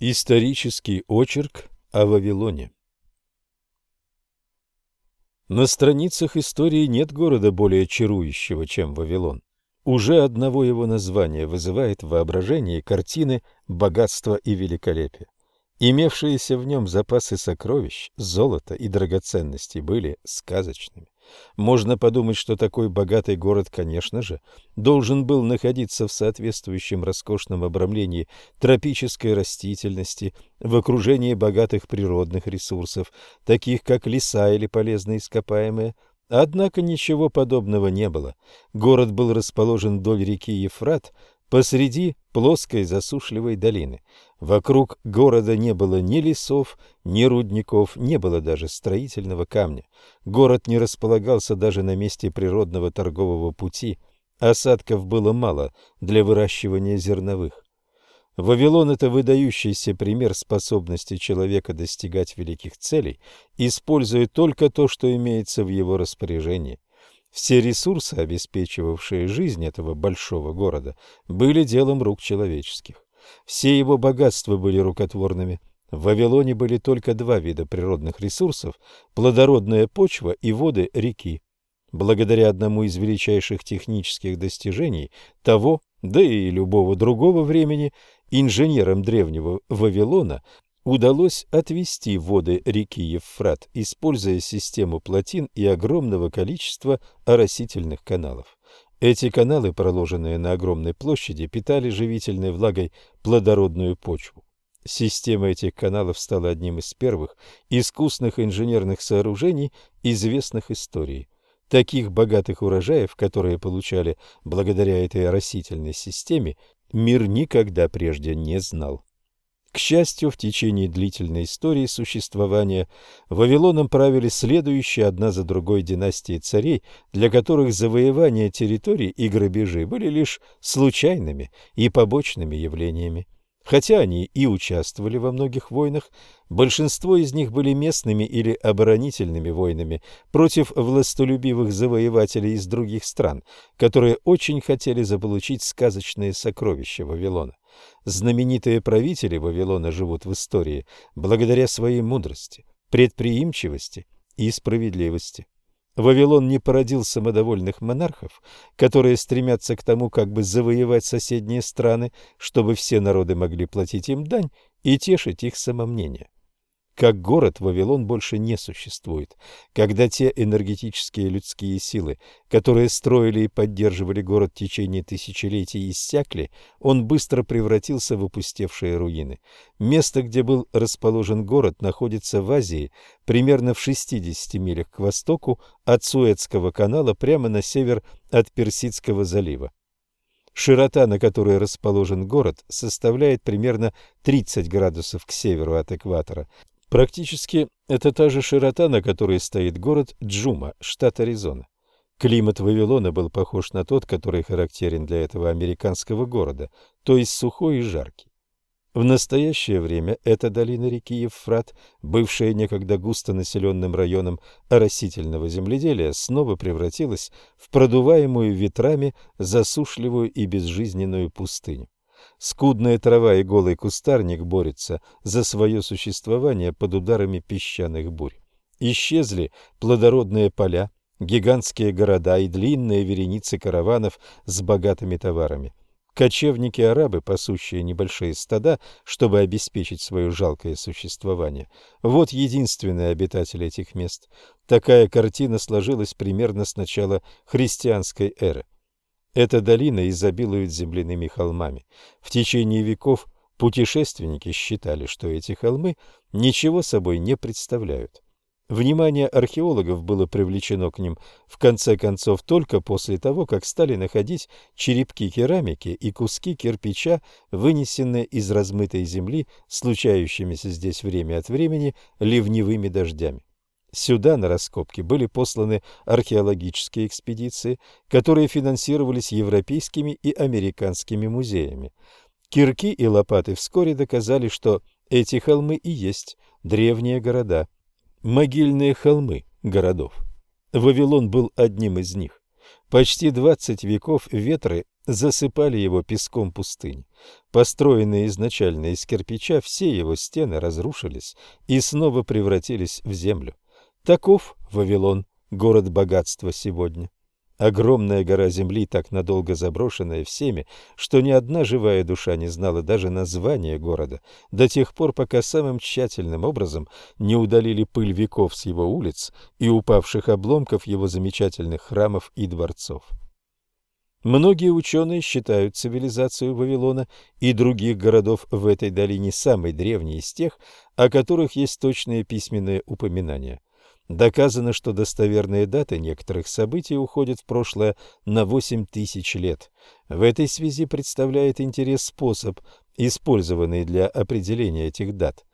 Исторический очерк о Вавилоне На страницах истории нет города более чарующего, чем Вавилон. Уже одного его названия вызывает в воображении картины богатства и великолепия. Имевшиеся в нем запасы сокровищ, золота и драгоценностей были сказочными. Можно подумать, что такой богатый город, конечно же, должен был находиться в соответствующем роскошном обрамлении тропической растительности, в окружении богатых природных ресурсов, таких как леса или полезные ископаемые. Однако ничего подобного не было. Город был расположен вдоль реки Ефрат, посреди плоской засушливой долины. Вокруг города не было ни лесов, ни рудников, не было даже строительного камня. Город не располагался даже на месте природного торгового пути. Осадков было мало для выращивания зерновых. Вавилон – это выдающийся пример способности человека достигать великих целей, используя только то, что имеется в его распоряжении. Все ресурсы, обеспечивавшие жизнь этого большого города, были делом рук человеческих. Все его богатства были рукотворными. В Вавилоне были только два вида природных ресурсов – плодородная почва и воды реки. Благодаря одному из величайших технических достижений того, да и любого другого времени, инженерам древнего Вавилона удалось отвести воды реки Евфрат, используя систему плотин и огромного количества оросительных каналов. Эти каналы, проложенные на огромной площади, питали живительной влагой плодородную почву. Система этих каналов стала одним из первых искусных инженерных сооружений, известных истории. Таких богатых урожаев, которые получали благодаря этой оросительной системе, мир никогда прежде не знал. К счастью, в течение длительной истории существования Вавилоном правили следующие одна за другой династии царей, для которых завоевание территорий и грабежи были лишь случайными и побочными явлениями. Хотя они и участвовали во многих войнах, большинство из них были местными или оборонительными войнами против властолюбивых завоевателей из других стран, которые очень хотели заполучить сказочные сокровища Вавилона. Знаменитые правители Вавилона живут в истории благодаря своей мудрости, предприимчивости и справедливости. Вавилон не породил самодовольных монархов, которые стремятся к тому, как бы завоевать соседние страны, чтобы все народы могли платить им дань и тешить их самомнение. Как город Вавилон больше не существует. Когда те энергетические людские силы, которые строили и поддерживали город в течение тысячелетий, иссякли, он быстро превратился в опустевшие руины. Место, где был расположен город, находится в Азии, примерно в 60 милях к востоку от Суэцкого канала прямо на север от Персидского залива. Широта, на которой расположен город, составляет примерно 30 градусов к северу от экватора. Практически это та же широта, на которой стоит город Джума, штат Аризона. Климат Вавилона был похож на тот, который характерен для этого американского города, то есть сухой и жаркий. В настоящее время эта долина реки Евфрат, бывшая некогда густонаселенным районом оросительного земледелия, снова превратилась в продуваемую ветрами засушливую и безжизненную пустыню. Скудная трава и голый кустарник борются за свое существование под ударами песчаных бурь. Исчезли плодородные поля, гигантские города и длинные вереницы караванов с богатыми товарами. Кочевники-арабы, пасущие небольшие стада, чтобы обеспечить свое жалкое существование. Вот единственные обитатели этих мест. Такая картина сложилась примерно с начала христианской эры. Эта долина изобилует земляными холмами. В течение веков путешественники считали, что эти холмы ничего собой не представляют. Внимание археологов было привлечено к ним в конце концов только после того, как стали находить черепки керамики и куски кирпича, вынесенные из размытой земли, случающимися здесь время от времени ливневыми дождями. Сюда на раскопки были посланы археологические экспедиции, которые финансировались европейскими и американскими музеями. Кирки и лопаты вскоре доказали, что эти холмы и есть древние города, могильные холмы городов. Вавилон был одним из них. Почти 20 веков ветры засыпали его песком пустыни. Построенные изначально из кирпича, все его стены разрушились и снова превратились в землю. Таков Вавилон, город богатства сегодня. Огромная гора земли, так надолго заброшенная всеми, что ни одна живая душа не знала даже названия города, до тех пор, пока самым тщательным образом не удалили пыль веков с его улиц и упавших обломков его замечательных храмов и дворцов. Многие ученые считают цивилизацию Вавилона и других городов в этой долине самой древней из тех, о которых есть точные письменные упоминания. Доказано, что достоверные даты некоторых событий уходят в прошлое на 8 тысяч лет. В этой связи представляет интерес способ, использованный для определения этих дат.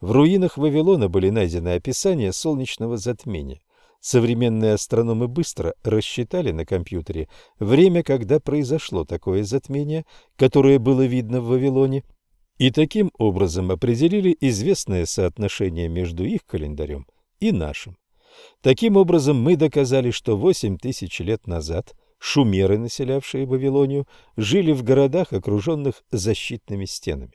В руинах Вавилона были найдены описания солнечного затмения. Современные астрономы быстро рассчитали на компьютере время, когда произошло такое затмение, которое было видно в Вавилоне, и таким образом определили известное соотношение между их календарем и нашим. Таким образом, мы доказали, что восемь тысяч лет назад шумеры, населявшие Вавилонию, жили в городах, окруженных защитными стенами.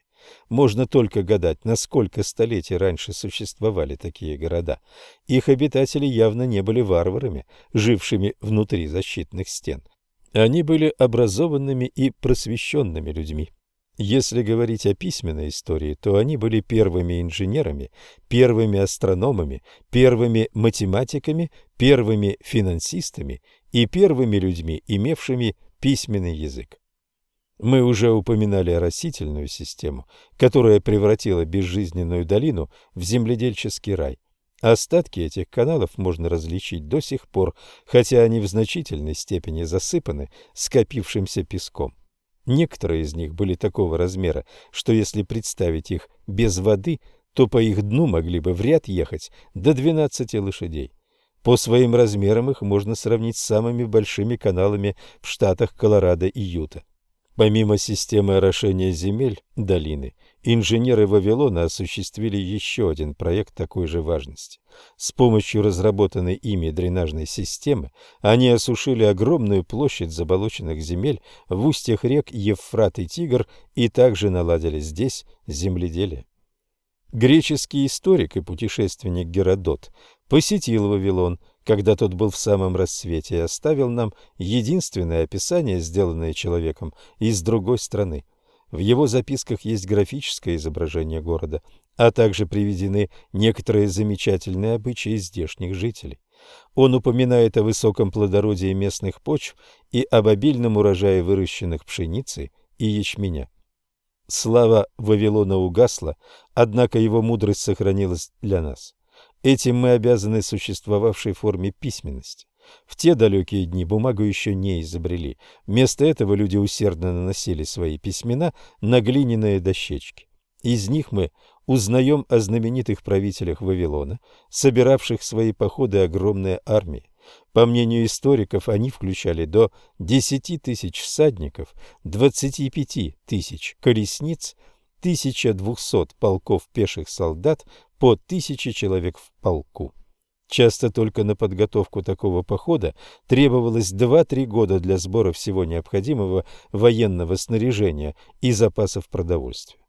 Можно только гадать, на сколько столетий раньше существовали такие города. Их обитатели явно не были варварами, жившими внутри защитных стен. Они были образованными и просвещенными людьми. Если говорить о письменной истории, то они были первыми инженерами, первыми астрономами, первыми математиками, первыми финансистами и первыми людьми, имевшими письменный язык. Мы уже упоминали растительную систему, которая превратила безжизненную долину в земледельческий рай. Остатки этих каналов можно различить до сих пор, хотя они в значительной степени засыпаны скопившимся песком. Некоторые из них были такого размера, что если представить их без воды, то по их дну могли бы в ряд ехать до 12 лошадей. По своим размерам их можно сравнить с самыми большими каналами в штатах Колорадо и Юта. Помимо системы орошения земель долины, инженеры Вавилона осуществили еще один проект такой же важности. С помощью разработанной ими дренажной системы они осушили огромную площадь заболоченных земель в устьях рек Евфрат и Тигр и также наладили здесь земледелие. Греческий историк и путешественник Геродот посетил Вавилон, когда тот был в самом расцвете, и оставил нам единственное описание, сделанное человеком из другой страны. В его записках есть графическое изображение города, а также приведены некоторые замечательные обычаи здешних жителей. Он упоминает о высоком плодородии местных почв и об обильном урожае выращенных пшеницы и ячменя. Слава Вавилона угасла, однако его мудрость сохранилась для нас. Этим мы обязаны существовавшей форме письменности. В те далекие дни бумагу еще не изобрели. Вместо этого люди усердно наносили свои письмена на глиняные дощечки. Из них мы узнаем о знаменитых правителях Вавилона, собиравших свои походы огромные армии. По мнению историков, они включали до 10 тысяч всадников, 25 тысяч колесниц, 1200 полков пеших солдат, по тысяче человек в полку. Часто только на подготовку такого похода требовалось 2-3 года для сбора всего необходимого военного снаряжения и запасов продовольствия.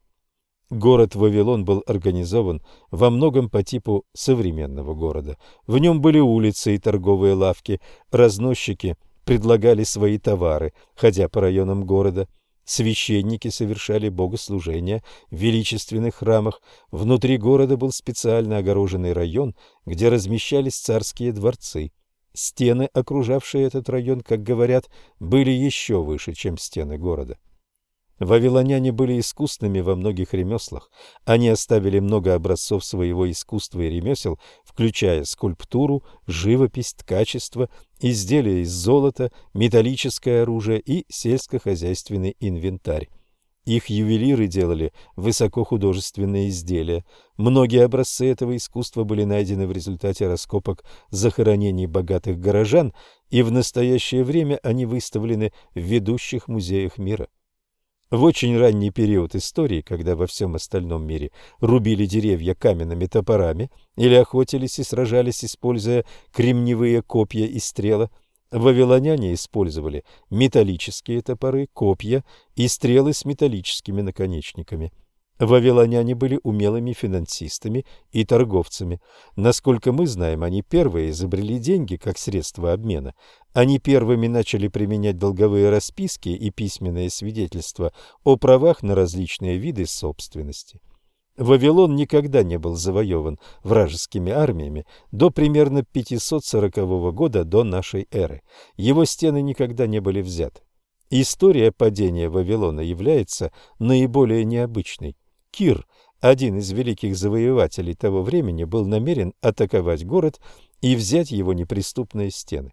Город Вавилон был организован во многом по типу современного города. В нем были улицы и торговые лавки, разносчики предлагали свои товары, ходя по районам города – Священники совершали богослужения в величественных храмах. Внутри города был специально огороженный район, где размещались царские дворцы. Стены, окружавшие этот район, как говорят, были еще выше, чем стены города. Вавилоняне были искусными во многих ремеслах. Они оставили много образцов своего искусства и ремесел, включая скульптуру, живопись, ткачество, изделия из золота, металлическое оружие и сельскохозяйственный инвентарь. Их ювелиры делали высокохудожественные изделия. Многие образцы этого искусства были найдены в результате раскопок захоронений богатых горожан, и в настоящее время они выставлены в ведущих музеях мира. В очень ранний период истории, когда во всем остальном мире рубили деревья каменными топорами или охотились и сражались, используя кремниевые копья и стрелы, Вавилоняне использовали металлические топоры, копья и стрелы с металлическими наконечниками. Вавилоняне были умелыми финансистами и торговцами. Насколько мы знаем, они первые изобрели деньги как средство обмена. Они первыми начали применять долговые расписки и письменные свидетельства о правах на различные виды собственности. Вавилон никогда не был завоеван вражескими армиями до примерно 540 года до нашей эры. Его стены никогда не были взяты. История падения Вавилона является наиболее необычной. Кир, один из великих завоевателей того времени, был намерен атаковать город и взять его неприступные стены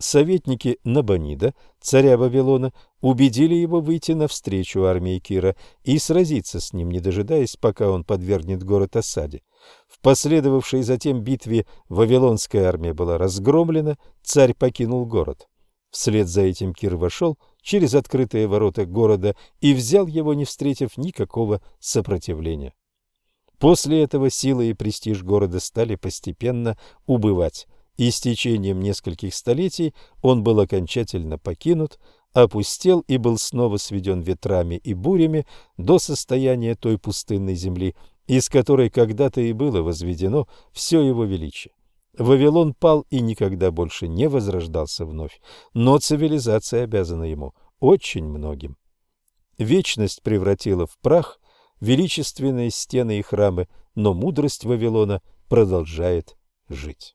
советники Набонида, царя Вавилона, убедили его выйти навстречу армии Кира и сразиться с ним, не дожидаясь, пока он подвергнет город осаде. В последовавшей затем битве Вавилонская армия была разгромлена, царь покинул город. Вслед за этим Кир вошел через открытые ворота города и взял его, не встретив никакого сопротивления. После этого сила и престиж города стали постепенно убывать и с течением нескольких столетий он был окончательно покинут, опустел и был снова сведен ветрами и бурями до состояния той пустынной земли, из которой когда-то и было возведено все его величие. Вавилон пал и никогда больше не возрождался вновь, но цивилизация обязана ему очень многим. Вечность превратила в прах величественные стены и храмы, но мудрость Вавилона продолжает жить.